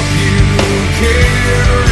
help you care.